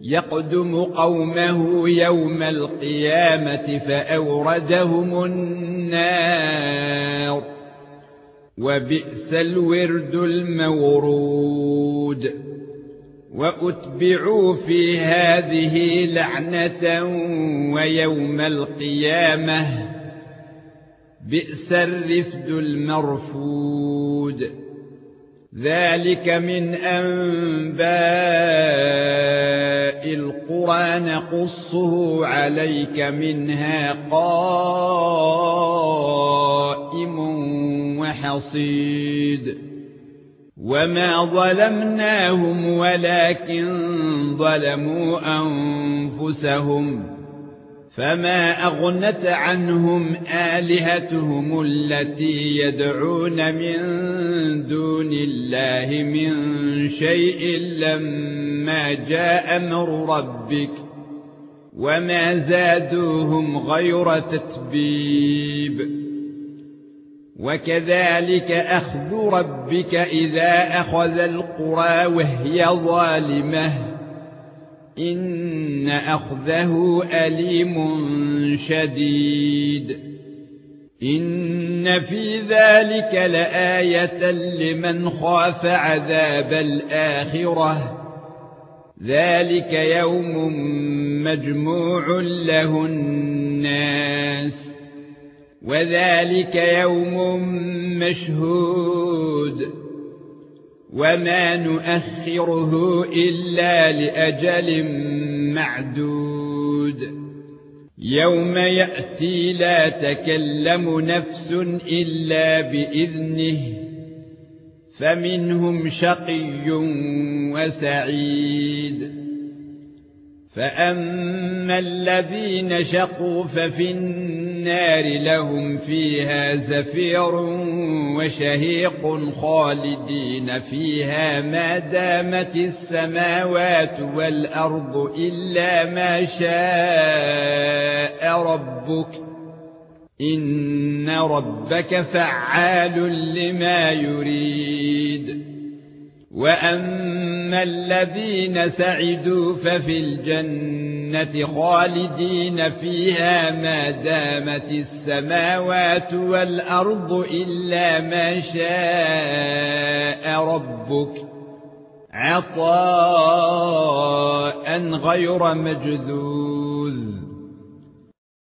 يقدم قومه يوم القيامة فأوردهم النار وبئس الورد المورود وأتبعوا في هذه لعنة ويوم القيامة بئس الرفد المرفود ذلك من انباء القرى نقصه عليك منها قائم وحصيد وما ظلمناهم ولكن ظلموا انفسهم فما اغنت عنهم الهتهم التي يدعون من دون الله من شيء لما جاء أمر ربك وما زادوهم غير تتبيب وكذلك اخذ ربك اذا اخذ القرى وهي ظالمه ان اخذه اليم شديد ان في ذلك لآية لمن خاف عذاب الآخرة ذلك يوم مجموع له الناس وذلك يوم مشهود وما نؤخره الا لاجل معدود يوم ياتي لا تكلم نفس الا باذنه فمنهم شقي وسعيد فاما الذين شقوا ففي النار لهم فيها زفير وشهيق خالدين فيها ما دامت السماوات والأرض إلا ما شاء ربك إن ربك فعال لما يريد. وأما الذين سعدوا ففي الجنة خالدين فيها ما دامت السماوات والأرض إلا ما شاء ربك. عطاء غير مجذوذ.